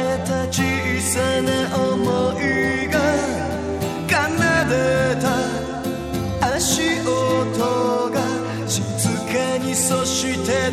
えた小さな想いが奏でた足音が静かにそして